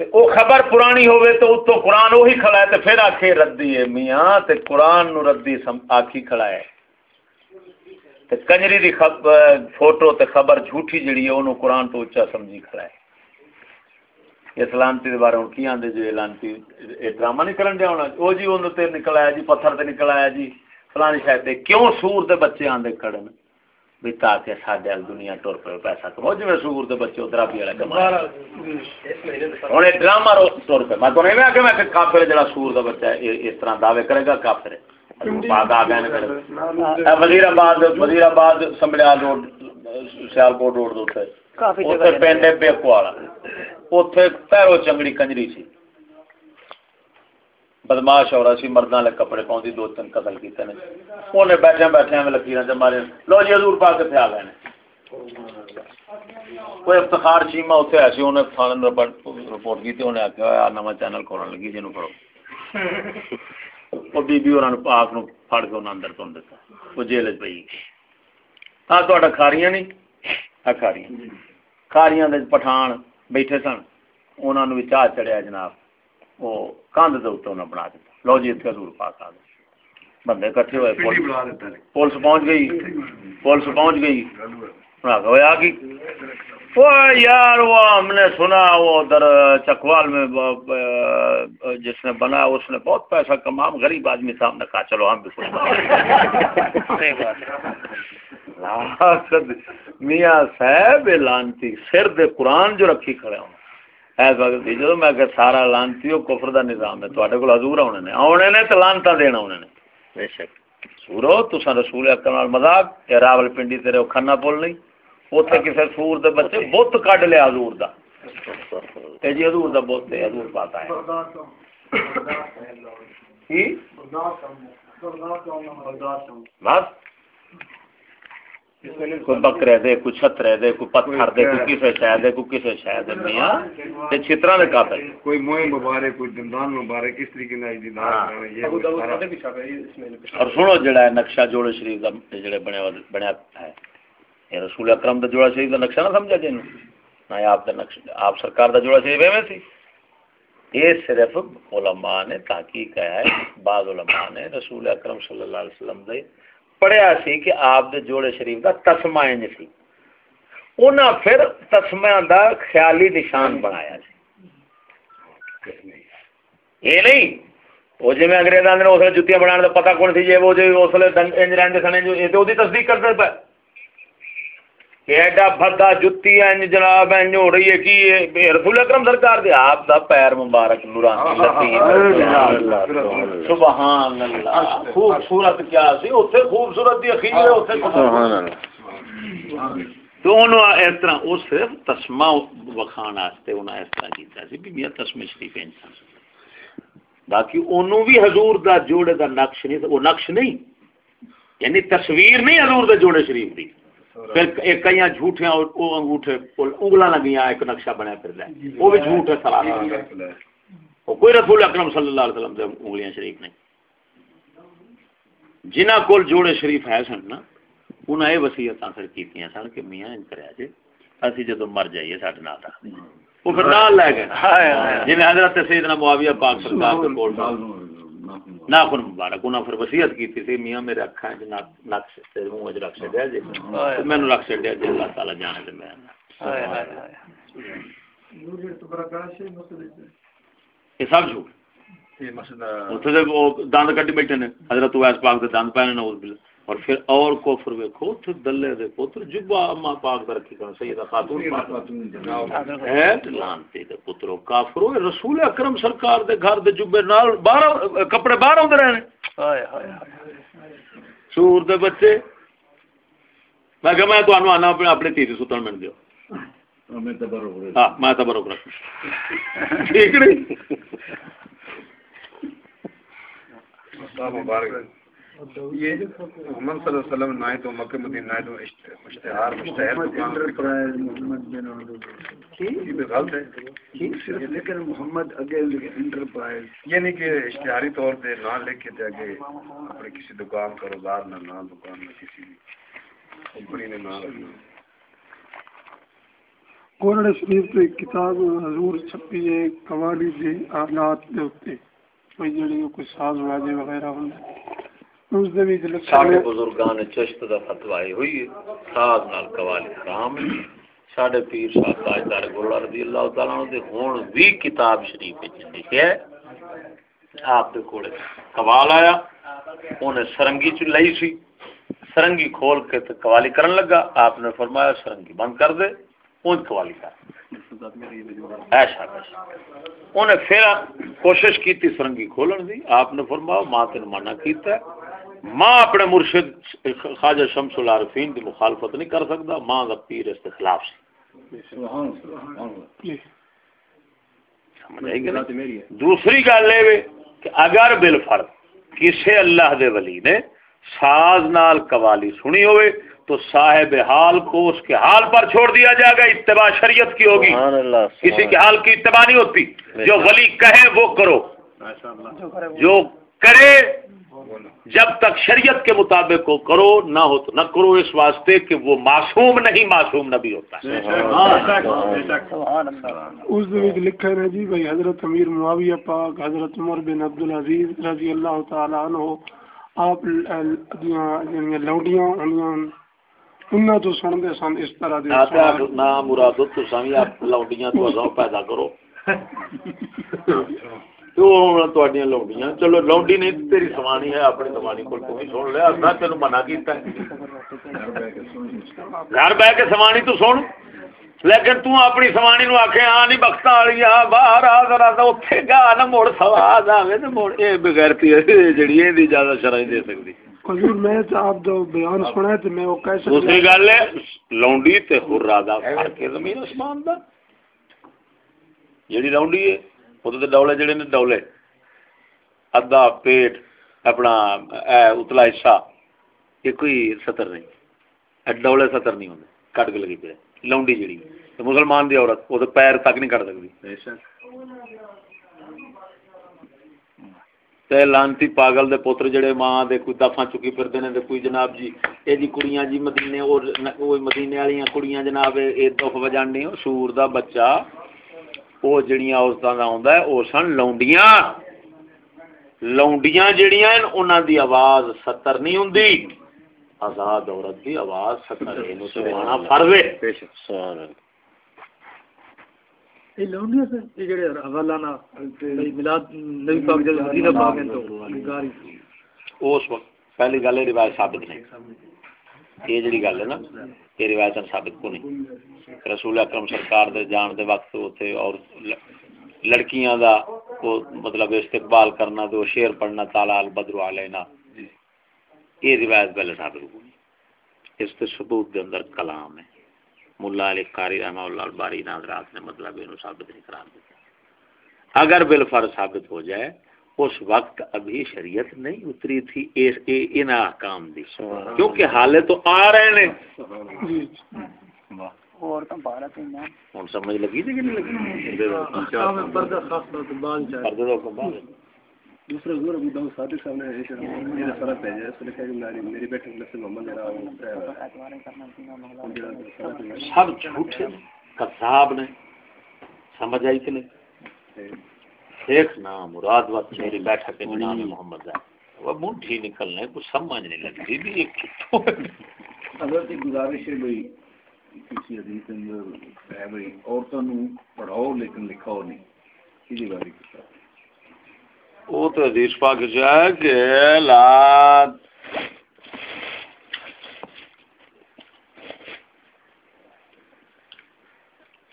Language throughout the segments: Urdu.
تے او خبر پرانی ہوئے تو اتو قرآن وہی کھڑا ہے تو پھر آکھے ردی ہے میاں تے قرآن نو ردی آکھی کھڑا ہے۔ تے کنجری دی خب فوٹو تے خبر جھوٹی جڑی ہے انہوں قرآن تو اچھا سمجھی کھڑا ہے۔ اس لانتی دے بارے کی آندے جو لانتی اے ڈرامہ نہیں کرن دیا ہونا؟ او جی انہوں تے نکل آیا جی پتھر تے نکل آیا جی فلانی شاید تے کیوں سور دے بچے آندے کھڑن بھی تاکہ ساڈے ال دنیا ٹر پے پیسہ کمو جی میں سور دے بچے ادھر بھی والا کما ہن ڈرامہ رو ٹر پے میں تو نہیں میں کہ میں کافر جڑا سور دا بچہ اس طرح دعوے کرے گا کافر ہے۔ وزیر آباد Wazirabad Sambrial road Sialkot road پینڈے پیکو والا۔ اتنے پیرو چنگڑی کنجری سی۔ بدماش عورت سی مردوں والے کپڑے پاؤں دو تین قتل کیتے ہیں انہیں بیٹھے بیٹھے میں لکیر سے مارے۔ لو جی حضور پا کے آ گئے کوئی افتخار چیما اتنے ایسی انہیں تھانے رپورٹ کی انہیں آخیا نواں چینل کھولنے لگی جنوب پڑھو۔ وہ بیبی اور آپ پھڑ کے انہوں اندر تن دیتا۔ وہ جیل پی ہاں تا کھاریاں نہیں؟ ہاں کھاریاں۔ کھاریاں دے پٹھان بیٹھے سن۔ انہوں نے بھی چاہ چڑھیا جناب۔ وہ کندھ دے انہیں بنا دیتا لو جی اتنے دور پاس آ گئے۔ بندے کٹھے ہوئے پولیس پہنچ گئی۔ پولیس پہنچ گئی۔ آ گئی؟ یار وہ ہم نے سنا وہ ادھر چکوال میں جس نے بنا اس نے بہت پیسہ کما غریب آدمی تھا ہم نے کہا چلو ہم بھی میاں صاحب لانتی سر دے قرآن جو رکھی کھڑے ہوں۔ ایس وقت جب میں کہ سارا لانتی ہو کفر دا نظام ہے تے کو حضور آنے نے آنے نے تو لانتا دینا انہوں نے بے شک سورو تو رسول اکرم مذاق راول پنڈی تیرے کھانا بول نہیں اتنے کسی سور دے بچے بت کڈ لیا حضور دا تے جی حضور دا بت ہے حضور پاتا ہے بس کوئی بکرے دے کوئی چھترے دے کوئی پتھر دے کوئی کسے شے دے کوئی کسے شے دے میاں۔ تے چھترا دے قابل۔ کوئی موئے مبارک کوئی دندان مبارک کس طریقے نال دی اور سنو جڑا ہے نقشہ جوڑے شریف دا جڑے بنیا بنیا ہے۔ یہ رسول اکرم دا جوڑا شریف دا نقشہ نہ سمجھا جی نہ آپ دا نقشہ آپ سرکار دا جوڑا شریف ایویں سی۔ یہ صرف علماء نے تحقیق ہے بعض علماء نے رسول اکرم صلی اللہ علیہ وسلم دے پڑھیا سی کہ آپ دے جوڑے شریف دا تسمہ انج سی انہاں پھر تسمہ دا خیالی نشان بنایا سی یہ نہیں وہ جی میں انگریزاں نے اس جتیاں بنا پتا کون سی جی وہ جی اس لیے انج رہتے سن جو یہ تو تصدیق کرتے پہ ایڈا بھدا جتی انج جناب انج ہو رہی ہے؟ کہ رسول اکرم سرکار دے آپ دا پیر مبارک نورانی لطیف سبحان اللہ۔ خوبصورت کیا سی؟ اوتھے خوبصورت دی اخیر ہے اوتھے سبحان اللہ۔ تو انہوں اس طرح وہ صرف تسمہ وکھان واسطے انہوں اس طرح کیتا سی بھی میاں تسمہ شریف انسان باقی انہوں بھی حضور دا جوڑے دا نقش نہیں وہ نقش نہیں یعنی تصویر نہیں حضور دے جوڑے شریف دی۔ پھر ایک کئی جھوٹے انگوٹھے انگلا لگی ایک نقشہ بنیا پھر لے۔ وہ بھی جھوٹ ہے سلام کوئی رسول اکرم صلی اللہ علیہ وسلم سے انگلیاں شریف نہیں۔ جنہ کول جوڑے شریف ہے سن نا انہیں یہ وسیعت پھر کی سن کہ میاں ان کرا جی اسی جدو مر جائیے سارے نال وہ پھر نال لے گئے۔ جن حضرت سیدنا معاویہ پاک سرکار کے کول ناخن مبارک انہاں پھر وصیت کی تھی میاں میرے اکھاں وچ نقش تے منہ وچ رکھ چھڈیا جی۔ مینوں رکھ چھڈیا جی اللہ تعالی جانے تے میں۔ یہ سب جھوٹ۔ دند کٹی بیٹھے نے حضرت ویس پاک دے دند پے نے نعوذ باللہ اور پھر اور کفر ویکھو تے دلے دے پتر جبا اما پاک دا رکھی کر سیدہ خاتون پاک ہے لانتی دے پترو کافرو رسول اکرم سرکار دے گھر دے جبے نال باہر کپڑے باہر ہوندے رہنے۔ ہائے ہائے سور دے بچے۔ میں کہ میں تانوں آنا اپنے اپنے تیری ستن من دیو میں تبرک ہاں میں تبرک رکھ ٹھیک نہیں؟ مبارک یہ محمد صلی اللہ علیہ وسلم نہ تو مکہ مدینہ نہ تو اشتہار مشتہر غلط ہے۔ لیکن محمد اگے انٹرپرائز۔ یہ نہیں کہ اشتہاری طور پہ نہ لکھ کے اگے اپنے کسی دکان کاروبار نہ نہ دکان نہ کسی کمپنی نے نہ گورڑ شریف تو ایک کتاب حضور چھپی ہے قوالی دے آلات دے اتے کوئی جڑی کوئی ساز واجے وغیرہ ہوں اس دے وچ ساڈے بزرگان چشت دا فتوی ہوئی ہے ساز نال قوالی حرام ہے۔ ساڈے پیر صاحب تاجدار گولڑا رضی اللہ تعالی عنہ دے ہن وی کتاب شریف وچ لکھیا ہے۔ آپ دے کولے قوال آیا اونے سرنگی چ لئی سی۔ سرنگی کھول کے تے قوالی کرن لگا۔ آپ نے فرمایا سرنگی بند کر دے اون قوالی کر۔ ایسا انہیں پھر کوشش کی تھی سرنگی کھولن دی۔ آپ نے فرمایا ماں تین منع کیتا ہے۔ ماں اپنے مرشد خواجہ شمس العارفین کی مخالفت نہیں کر سکتا ماں کا پیر اس کے خلاف سی۔ دوسری گل یہ کہ اگر بالفرد کسی اللہ دے ولی نے ساز نال قوالی سنی ہوئے تو صاحب حال کو اس کے حال پر چھوڑ دیا جائے گا اتباع شریعت کی ہوگی۔ کسی کے حال کی اتباع نہیں ہوتی۔ جو ولی کہے وہ کرو۔ جو کرے جب تک شریعت کے مطابق کو کرو نہ ہو تو نہ کرو اس واسطے کہ وہ معصوم نہیں معصوم نبی ہوتا اس دن لکھا ہے جی بھائی حضرت امیر معاویہ پاک حضرت عمر بن عبدالعزیز رضی اللہ تعالی عنہ آپ لوڈیاں انہاں تو سن دے سن اس طرح دے نا مراد تو سامي آپ لوڈیاں تو ازاں پیدا کرو۔ لوڈیاں چلو لوڈی نہیں تیری سوانی ہے اپنی سوانی سن منع کیتا ہے گھر بیٹھ کے سوانی تو سن لیکن تو اپنی سوانی نو آکھے ہاں نہیں بختا والی ہاں باہر آ ذرا اوتھے گا نہ مڑ سواز آوے تے مڑ اے جڑی دی اجازت شرع دے سکدی حضور میں آپ جو بیان سنا ہے تے میں وہ کہہ سکتا دوسری گل ہے لونڈی تے خرا دا فرق ہے زمین آسمان دا جڑی لونڈی ہے وہ ڈولے جڑے نے ڈولے ادھا پیٹ اپنا اتلا حصہ یہ کوئی سطر نہیں ڈولے سطر نہیں ہوندے کٹ کے لگی پے لونڈی جڑی مسلمان دی عورت وہ تو پیر تک نہیں کٹ سکتی تے لانتی پاگل دے پوتر جڑے ماں دے کوئی دفاں چکی پھردے نے تے کوئی جناب جی اے جی کڑیاں جی مدینے اور او مدینے والیاں کڑیاں جناب اے دف وجاندی او سور دا بچہ او جڑیاں عورتاں دا ہوندا ہے او سن لونڈیاں۔ لونڈیاں جڑیاں ہیں انہاں دی آواز ستر نہیں ہوندی۔ آزاد عورت دی آواز ستر ہے نو سبحانہ فرض ہے۔ بے شک سبحان اللہ۔ یہ لونڈیاں سے جڑے حوالہ نہ میلاد نبی پاک جڑے مدینہ پاک ہیں تو اس وقت پہلی گل روایت ثابت نہیں۔ یہ جڑی گل ہے نا یہ روایت ثابت کو نہیں رسول اکرم سرکار دے جان دے وقت اوتھے اور لڑکیاں دا کو مطلب استقبال کرنا تو شعر پڑھنا تعالی البدر علینا یہ روایت پہلے ثابت کو نہیں اس تے ثبوت دے اندر کلام ہے ملا علی قاری رحمہ اللہ الباری ناظرات نے مطلب یہ ثابت نہیں قرار دیا اگر بالفر ثابت ہو جائے اس وقت ابھی شریعت نہیں اتری تھی ان احکام دی۔ کیونکہ حالے تو آ رہے ہیں ہوں سمجھ لگی تھی کہ نہیں لگی؟ پردے تو بعد دوسرے حضور ابو داؤد صادق صاحب نے ہے کہ میری محمد سب جھوٹے کذاب نے۔ سمجھ آئی کہ نہیں؟ ایک نام مراد وقت میری بیٹھک کے نام محمد ہے وہ منٹھی نکلنے کو سمجھ نہیں لگتی بھی ایک حضرت گزارش ہے بھائی کسی حدیث اندر ہے بھائی عورتوں پڑھاؤ لیکن لکھاؤ نہیں۔ کسی باری کے ساتھ۔ وہ تو حدیث پاک ہے کہ لا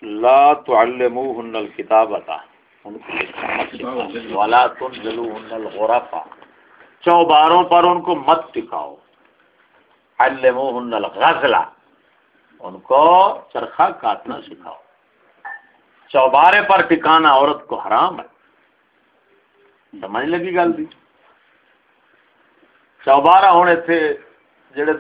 لا تعلموهن الكتابة ولا تنزلوهن الغرفة چوباروں پر ان کو مت ٹکاؤ علموهن الغزلة ان کو چرخا کاٹنا سکھاؤ۔ چوبارے پر ٹکانا عورت کو حرام ہے۔ سمجھ لگی گل دی؟ چوبارہ ہوں اتنے جڑے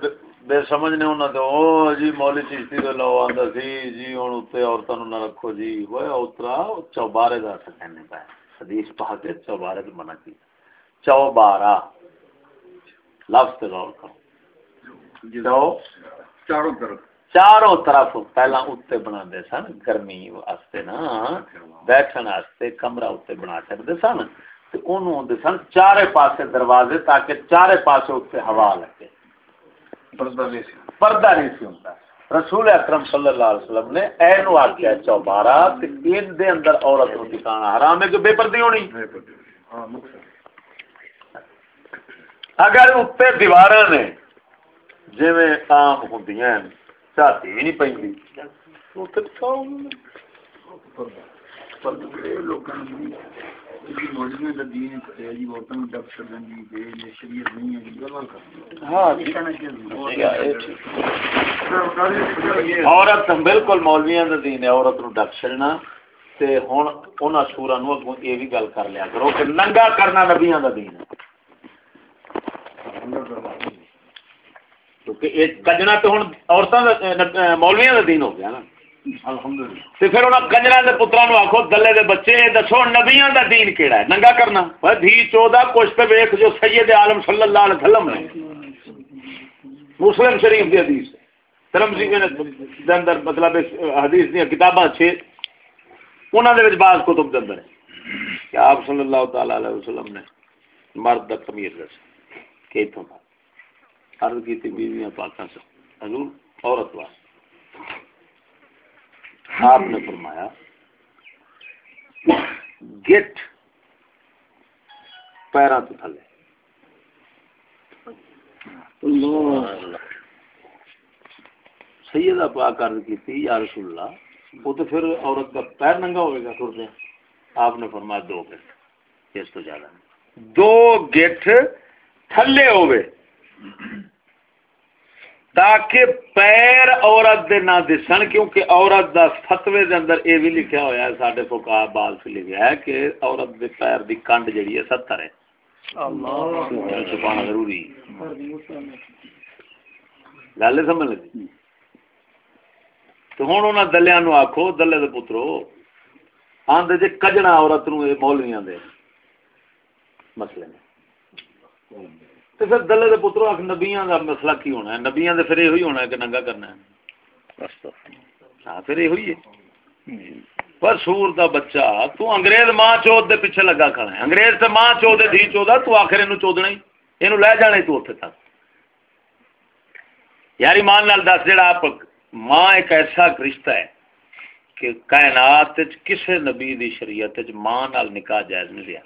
بے سمجھ نے انہوں نے او جی مولی چیشتی تو لو آندا سی جی ہوں اتنے عورتوں نہ رکھو جی وہ اترا چوبارے کا کہنے پہ حدیث پا کے چوبارے تو منع کی۔ چوبارہ۔ لفظ غور کرو۔ چو؟ چاروں طرف۔ چاروں طرف۔ پہلا اتنے بنا سن گرمی واسطے نا۔ بیٹھن واسطے کمرہ اتنے بنا سکتے سن۔ تے انہوں ہوندے سن چارے پاسے دروازے تاکہ چارے پاسے اتنے ہوا لگے۔ پردہ نہیں سی ہوندا رسول اکرم صلی اللہ علیہ وسلم نے اینو آکھیا چوبارہ تے ان دے اندر عورت نو ٹھکانا حرام ہے کہ بے پردی ہونی۔ ہاں اگر اتنے دیوار نے جی آم ہوں چاہتی بھی نہیں پہ عورت بالکل مولویا کا دین ہے عورت نو ڈک چڑنا تے ہن انہاں سوراں نو اگوں یہ بھی گل کر لیا کرو کہ ننگا کرنا نبیاں دا دین ہے۔ کیونکہ کنجرا تو ہوں عورتوں مولویا کا دین ہو گیا نا۔ الحمدللہ۔ تو پھر انہوں کنجرا کے پترا نو آخو دلے دے بچے، دسو نبیاں دا دین کیڑا ہے؟ ننگا کرنا۔ وہ دھی چودہ، کچھ پہ ویخ جو سید عالم صلی اللہ علیہ وسلم نے۔ مسلم شریف دی حدیث ترمزی دے اندر مطلب حدیث دی کتاباں چھ۔ انہوں نے بعض کتب دے اندر ہے۔ کہ آپ صلی اللہ تعالی علیہ وسلم نے مرد دا کمیر دس کہ اتوں عرض کی تھی بیویاں پاکاں سے حضور، عورت واسطے۔ آپ نے فرمایا گٹ پیروں تو تھلے۔ سیدہ پاک عرض کی تھی، یا رسول اللہ، وہ تو پھر عورت کا پیر ننگا ہوئے گا ٹرتے آپ نے فرمایا دو گٹ اس تو زیادہ دو گٹ تھلے ہوئے۔ تاکہ پیر عورت دے نہ دسن کیونکہ عورت دا فتوے دے اندر اے بھی لکھیا ہوا ہے ساڈے فقہ بال سے لکھیا ہے کہ عورت دے پیر دی کنڈ جڑی ہے 70 ہے۔ اللہ۔ چھپانا ضروری۔ گل سمجھ لگی؟ تو ہن انہاں دلیاں نو آکھو دلے دے پترو آندے جے کجنا عورت نو اے مولویاں دے مسئلے نے۔ تو پھر دلے دے پترو آخ نبیاں دا مسئلہ کی ہونا ہے؟ نبیاں دے پھر یہ ہونا ہے کہ ننگا کرنا ہے۔ ہاں پھر یہ ہوئی ہے۔ پر سور دا بچہ تو انگریز ماں چوت دے پیچھے لگا کھڑا ہے۔ انگریز تے ماں چوت دے دھی چودا تو آخر اینو چودنا ہی۔ اینو لے جانا ہی تو اوتھے تک۔ یاری مان نال دس جڑا آپ ماں ایک ایسا رشتہ ہے کہ کائنات کسے نبی دی شریعت ماں نال نکاح جائز نہیں لیا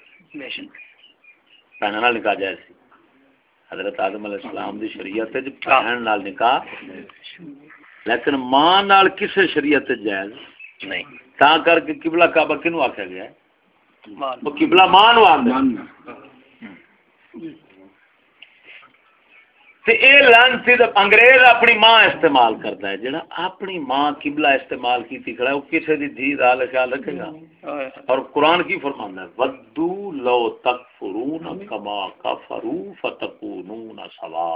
بہن نال نکاح جائز سی۔ حضرت آدم علیہ السلام دی شریعت بہن نال نکاح. لیکن ماں نال کسے شریعت جائز نہیں. تا کر کے قبلہ کعبہ کینو آکھیا گیا ہے؟ وہ قبلہ ماں نو آندا تے اے لانتی انگریز اپنی ماں استعمال کرتا ہے۔ جڑا اپنی ماں قبلہ استعمال کیتی کھڑا ہے وہ کسے دی دھی دا خیال رکھے گا؟ اور قرآن کی فرماندا ہے ودو لو تکفرون کما کفروا فتکونون سوا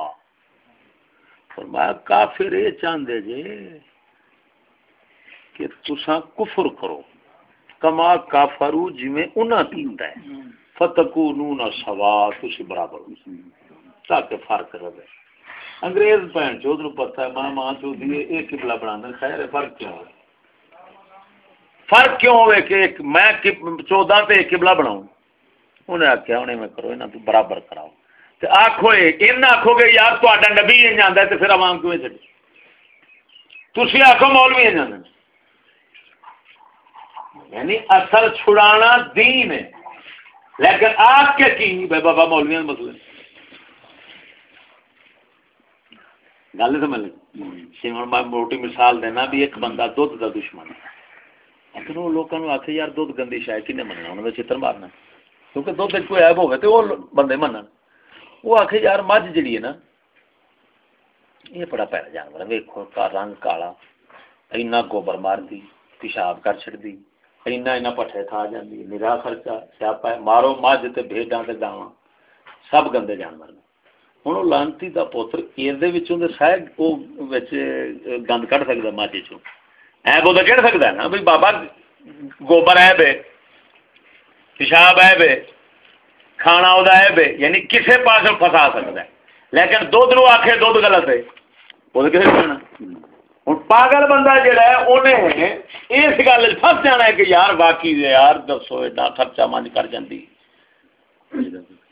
فرمایا کافر اے چاندے جے کہ تساں کفر کرو۔ کما کافرو جویں انہاں کیتا ہے۔ فتکونون سوا تسی برابر ہو۔ تاکہ فرق رہے۔ انگریز بھن چود نو پتہ ہے ماں ماں چود دی ایک قبلہ بنانا خیر ہے فرق کیوں ہے فرق کیوں ہوئے کہ ایک میں چودہ تے ایک قبلہ بناؤں انہیں آخیا انہیں میں کرو انہیں تو برابر کراؤ تے آکھو اے ان آکھو گے یار تہاڈا نبی یہ جاندا ہے تے پھر عوام کیوں چھڈی تسی آکھو مولوی یہ جاندا یعنی اثر چھڑانا دین ہے لیکن آپ کے کی بابا مولوی مسئلے گل سمجھ لگی ہوں میں موٹی مثال دینا بھی ایک بندہ دھد کا دشمن ہے۔ لیکن وہ لوگوں آخ یار دھد گندی شاید کھنے مننا؟ انہوں نے چتر مارنا کیونکہ دھد کوئی ایب ہوگا تو وہ بندے من وہ آخ یار مجھ جڑی ہے نا، یہ بڑا پیارا جانور ہے۔ ویکو رنگ کالا، اینا گوبر مار دی پیشاب کر چڑ دی اینا اینا پٹھے کھا جاتی نرا خرچہ سیاپا ہے مارو مجھ تے بھیڈاں تے گاواں سب گندے جانور نے۔ ہوں لانتی کا پوتر یہ سہ گند کٹ سکتا ماجے چو ایب وہ کہہ سکتا ہے نا بھائی بابا گوبر ہے بے پیشاب ہے کھانا وہ ہے یعنی کسے پاس پسا سکتا ہے لیکن دھد نو آخے دھد غلط ہے وہ کسے کرنا ہوں پاگل بندہ جڑا ہے انہیں اس گل پھس جانا ہے کہ یار باقی یار دسو ایڈا خرچہ مند کر جاندی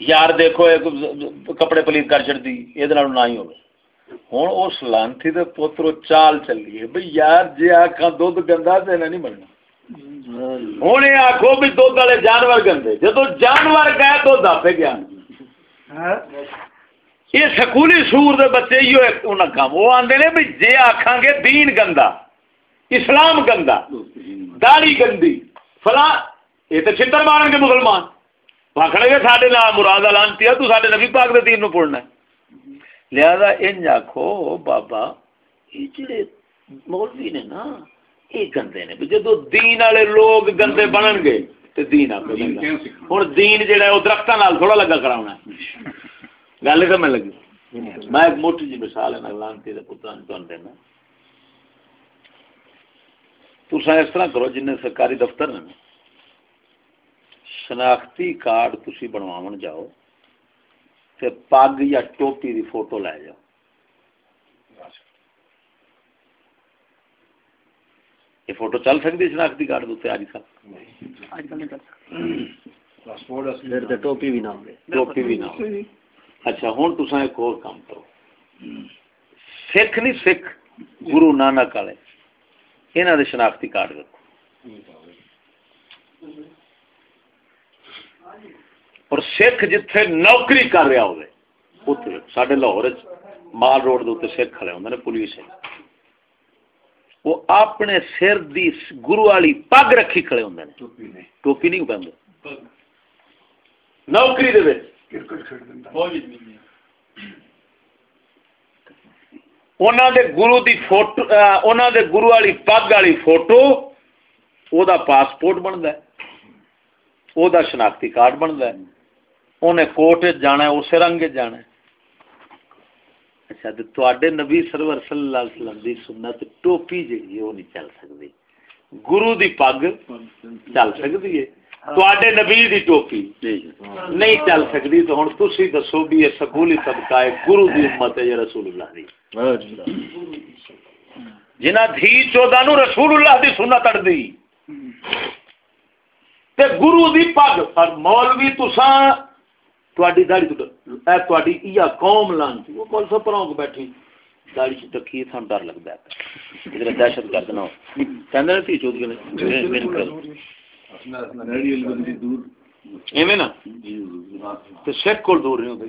یار دیکھو ایک کپڑے پلیت کر چڑتی یہ نہ ہی ہوگا ہوں اس لانتی دے پوترو چال چلیے بھئی یار جی آخا دھد گندا تو نہیں بننا ہوں یہ آخو بھی دھد والے جانور گندے جدو جانور گئے دھد آپ گیا یہ سکولی سور دے بچے ہی کام وہ آتے نے بھی جی آخان گے دین گندا اسلام گندا داڑی گندی فلاں یہ تو چھتر مارن گے مسلمان آخر گے سارے نام مراد لانتی ہے تو سارے نبی پاک دے دین نو پڑھنا لہذا ان آخو بابا یہ جڑے مولوی نے نا یہ گندے نے۔ جدو دین والے لوگ گندے بنن گے دین آپ دین وہ درختوں تھوڑا لگا کرا گل تو میں لگی؟ میں ایک موٹی جی مثال ہے لانتی دینا۔ تسا اس طرح کرو جن سرکاری دفتر نے۔ شناختی کارڈ تھی بنوا جاؤ تے پگ یا ٹوپی دی فوٹو لے جاؤ۔ یہ فوٹو چل سکتی شناختی کارڈ اج کل؟ ٹوپی بھی نہ ٹوپی بھی نہ اچھا ہوں تصا ایک اور کام کرو۔ سکھ نہیں سکھ گرو نانک والے یہاں دے شناختی کارڈ رکھو۔ اور سکھ جتھے نوکری کر رہا ہو سڈے لاہور مال روڈ دے سکھ کھڑے ہوں پولیس وہ اپنے سر دی گرو والی پگ رکھی کھڑے ہوں ٹوپی نہیں۔ پہ نوکری دے دے گرو دی فوٹو انہوں دے گرو والی پگ والی فوٹو دا پاسپورٹ بنتا ہے۔ دا شناختی کارڈ بنتا ہے۔ انہیں کوٹ جانا ہے اسے رنگ جانا ہے اچھا تو نبی سرور صلی اللہ علیہ وسلم دی سنت ٹوپی جی وہ نہیں چل سکتی گرو دی پگ چل سکتی ہے تے نبی دی ٹوپی نہیں چل سکتی تو ہوں تھی دسو بھی یہ سکولی طبقہ ہے گرو دی امت ہے یا رسول اللہ دی جنہ دھی چودہ نو رسول اللہ دی سنت اڑ دی تے گرو دی پگ اور مولوی تساں تواڈی داڑھی تو اے تواڈی یا قوم لانتی وہ کول سو پروں کو بیٹھی داڑھی چ ٹکی تھان ڈر لگدا ہے ادھر دہشت گرد نہ ہو کہندے نے تھی چود کے من کر ایویں نا تے سکھ کول دور نہیں ہوندے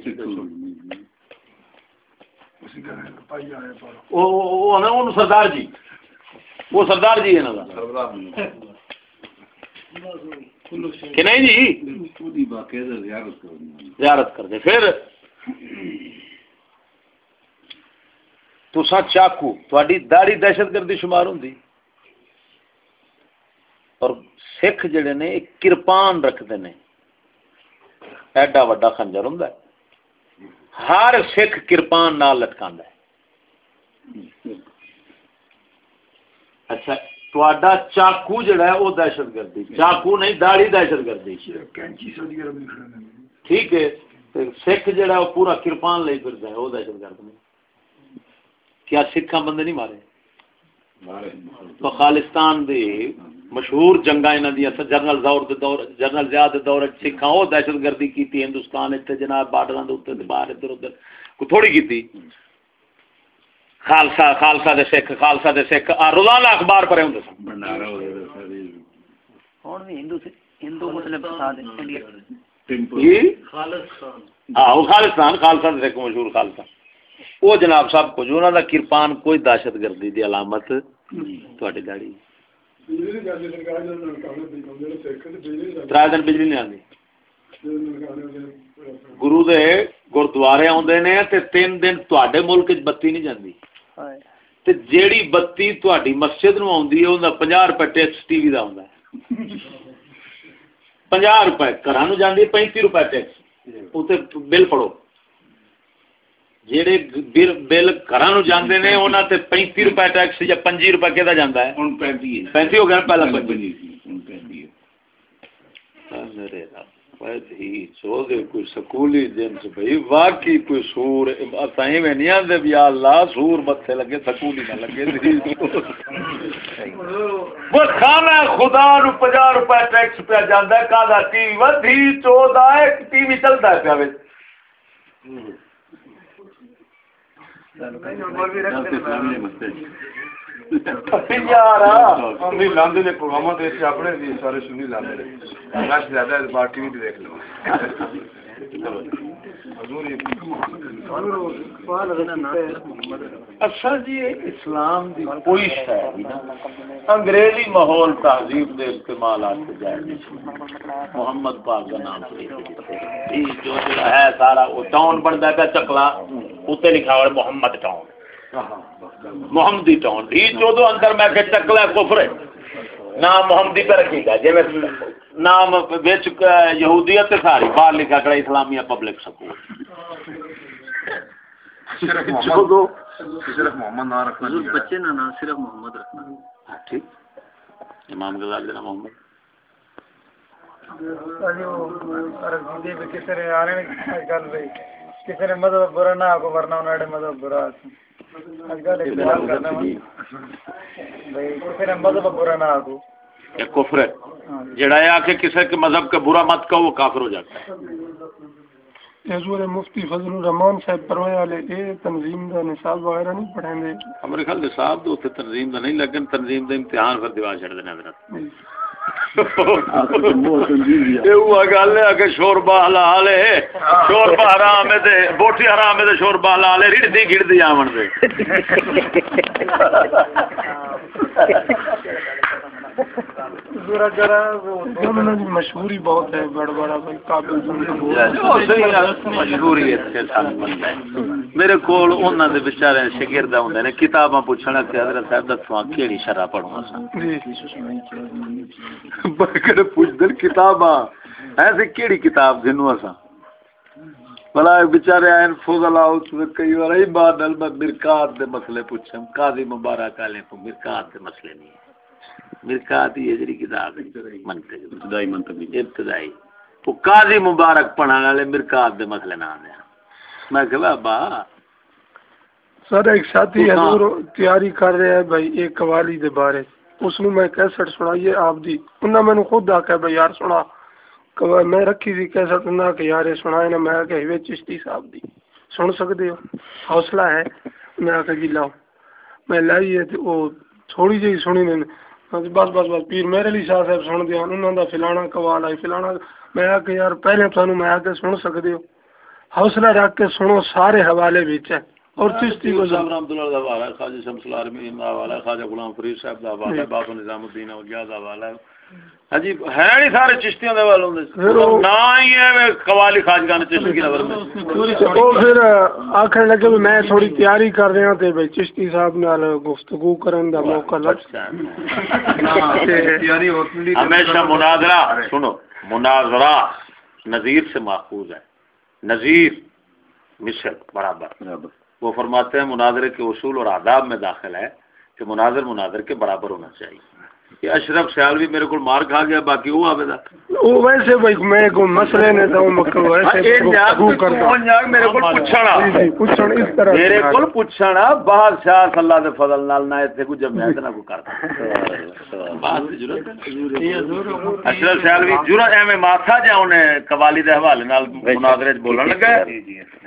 سردار جی وہ سردار جی ہے نا کہ نہیں جی؟ زیارت کر دے پھر تسا چاقو تاری داڑی دہشت گردی شمار ہوں اور سکھ جڑے نے، ایک کرپان رکھتے ہیں ایڈا وڈا خنجر ہوں ہر سکھ کرپان نال لٹکا اچھا چاقو جڑا ہے وہ دہشت گردی چاقو نہیں داڑی دہشت گردی ٹھیک ہے سکھ جڑا وہ پورا کرپان لے پھر ہے وہ دہشت گرد نہیں کیا سکھا بندے نہیں مارے تو خالستان دے مشہور جنگا انہاں دی جنرل دور دے دور جنرل زیاد دور سکھاں او دہشت گردی کیتی ہندوستان تے جناب بارڈراں دے اوتے باہر ادھر ادھر کو تھوڑی کیتی خالصہ خالصہ دے سکھ خالصہ دے سکھ۔ روزانہ اخبار پڑھے ہوندے سن۔ ہن بھی ہندو ہندو مسلم فساد انڈیا۔ ہاں خالصان خالصہ دے سکھ مشہور خالصہ۔ وہ جناب صاحب کو جو انہاں دا کرپان کوئی دہشت گردی دی علامت تواڈی ترا دن بجلی نہیں آندی۔ گرو دے گردوارے آندے نے تے تین دن تواڈے ملک وچ بتی نہیں جاندی۔ تے جیڑی بتی تواڈی مسجد نو آندی ہے اوندا 50 روپے ٹیکس ٹی وی دا ہوندا ہے 50 روپے گھراں نو جاندی 35 روپے ٹیکس اوتے بل پڑو جیڑے بل گھراں نو جاندے نے انہاں تے 35 روپے ٹیکس یا 25 روپے کدا جاندا ہے ہن 35 35 ہو گیا پہلا 25 ہن 35 میرے رب ہی سو دے کوئی سکولی جنس بھئی واقعی کوئی سور اتائیں میں نہیں آندے بھی اللہ سور متھے لگے، سکولی نہ لگے وہ کھانا خدا نو 50 روپے ٹیکس پہ جاندہ ہے کا دا ٹی وی ودھی چودہ ایک ٹی وی چلتا ہے پہ وچ۔ لاندے نے اپنے بھی سارے سنی لاندے نے رش زیادہ ہے بار ٹی وی دیکھ لو اصل جی اسلام دی کوئی انگریزی ماحول تہذیب دے استعمالات سے جائے محمد پاک کا نام جو ہے، سارا وہ ٹاؤن بنتا ہے، چکلا۔ اتنے لکھا ہوا محمد ٹاؤن۔ محمدی ٹاؤن۔ یہ جو دو اندر میں کہ چکلا کفر۔ ہے نام محمدی پہ رکھی گا جی میں نام بیچ یہودیت ساری۔ باہر لکھا کڑا اسلامیہ پبلک سکول۔ صرف محمد دو صرف محمد نہ رکھنا چاہیے بچے نا نا صرف محمد رکھنا۔ ہاں، ٹھیک۔ امام غزال دینا محمد۔ کسی نے آنے گل بھائی کسی نے مذہب برا نہ آگو ورنہ انہوں مذہب برا بھائی کسی نے مذہب برا نہ آگو یا کفر ہے جڑا ہے کہ کسی کے مذہب کا برا مت کہو وہ کافر ہو جاتا ہے حضور مفتی فضل الرحمان صاحب پروے والے یہ تنظیم کا نصاب وغیرہ نہیں پڑھیں گے ہمارے خیال نصاب تو اتنے تنظیم کا نہیں لیکن تنظیم کا امتحان پھر دیوار چڑھ دینا میرا گل ہے شوربا حلال ہے۔ شوربا حرام ہے بوٹی حرام ہے شوربا حلال ہے۔ ریڑھ دی گڑ دی آمن دے۔ مشہوری بہت ہے بڑا بڑا بھائی قابل مجبوری اتنے سن بنتا ہے میرے کول انہاں دے بیچارے شاگرد ہوندے نے کتاباں پوچھنا کہ حضرت صاحب دسواں کیڑی شرح پڑھواں سا جی بکر پوچھ دل کتاباں ایسی کیڑی کتاب جنوں اساں بلا بیچارے آئین فضل آؤت کئی بار ای بات دل میں مرکات دے مسئلے پوچھم قاضی مبارک علیہ کو مرکات دے مسئلے نہیں مرکات یہ جڑی کتاب ہے۔ منطق ابتدائی منطق ابتدائی۔ وہ قاضی مبارک پڑھانے والے مرکات دے مسئلے نہ آنے میں کہ بابا سر ایک ساتھی۔ حضور تیاری کر رہے ہیں بھائی ایک قوالی دے بارے۔ اس نو میں کیسٹ سنائیے آپ دی۔ انہاں میں خود آکھا بھائی یار سنا۔ کہ میں رکھی سی کیسٹ انہاں کہ یار سنائے نا۔ میں کہ ہوئے چشتی صاحب دی۔ سن سکتے ہو؟ حوصلہ ہے۔ میں آکھا جی لاؤ۔ میں لائی ہے تو وہ تھوڑی جہی سنی نے۔ بس بس بس بس پیر میرے لیے شاہ صاحب سن دیا انہوں دا فلانا قوال آئی فلانا میں آکھا یار پہلے سانو میں آکے سن سکتے ہو حوصلہ رکھ کے سنو سارے حوالے بیچ ہے اور چشتی کو صاحب رحمۃ اللہ حوالہ ہے خواجہ شمس العالمین حوالہ ہے خواجہ غلام فرید صاحب دا حوالہ ہے بابا نظام الدین اولیاء دا حوالہ ہے ہجی ہے نہیں سارے چشتیاں دے والوں دے۔ پھر وہ- نہ ہی ہے قوالی خواجگان چشتی کی نظر میں۔ وہ پھر آخر لگے بھی میں تھوڑی تیاری کر رہا تے بھائی چشتی صاحب نال گفتگو کرن دا موقع لگ تیاری ہوتی ہمیشہ مناظرہ سنو مناظرہ نظیر سے ماخوذ ہے۔ نظیر مصر برابر۔ وہ فرماتے ہیں مناظرے کے اصول اور آداب میں داخل ہے کہ مناظر مناظر کے برابر ہونا چاہیے۔ اشرف سیال بھی میرے کو مار کھا گیا باقی وہ آبے دا۔ وہ ویسے بھائی میں کو مسئلے نے تو مکو ویسے گفتگو کردا میرے کو پوچھنا۔ جی جی پوچھن اس طرح میرے کو پوچھنا بادشاہ اللہ دے فضل نال نہ ایتھے کو جمعیت نہ کو کرتا۔ بات دی ضرورت ہے؟ اشرف سیال بھی ضرورت ایویں ماتھا جا انہیں قوالی دے حوالے نال مناظرے چ بولن لگا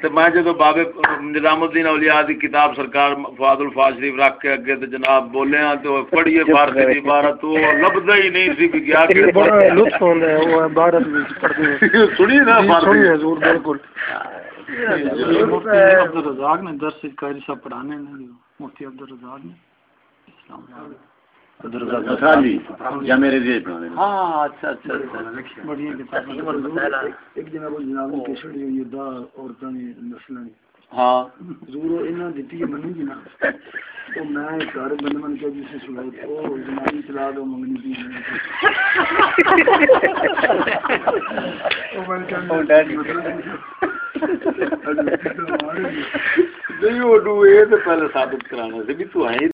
تے میں جدو بابے نظام الدین اولیاء دی کتاب سرکار فؤاد الفاظ شریف رکھ کے اگے تے جناب بولے ہاں تو پڑھیے فارسی دی عبارت وہ لفظ ہی نہیں سی کہ کیا یہ بڑا لطف ہوندا ہے وہ عبارت وچ پڑھدے ہیں سنی نا جی، فارسی سنی حضور بالکل۔ مفتی عبد الرزاق نے درس قاری صاحب پڑھانے نے مفتی عبد الرزاق نے۔ یا میرے لیے ہاں اچھا اچھا اچھا۔ بڑی کتاب ایک دن ابو جناب نے کیسڑی ہوئی دا عورتوں نے نسل نے۔ ہاں۔ ضرور انہاں دتی ہے منی جی نا۔ تو میں گھر بند من کے جس سے سنائی او جنابی چلا دو منگنی دی او میں کہا نہیں وہ ڈوے تو پہلے ثابت کرانا سی بھی تو ہے۔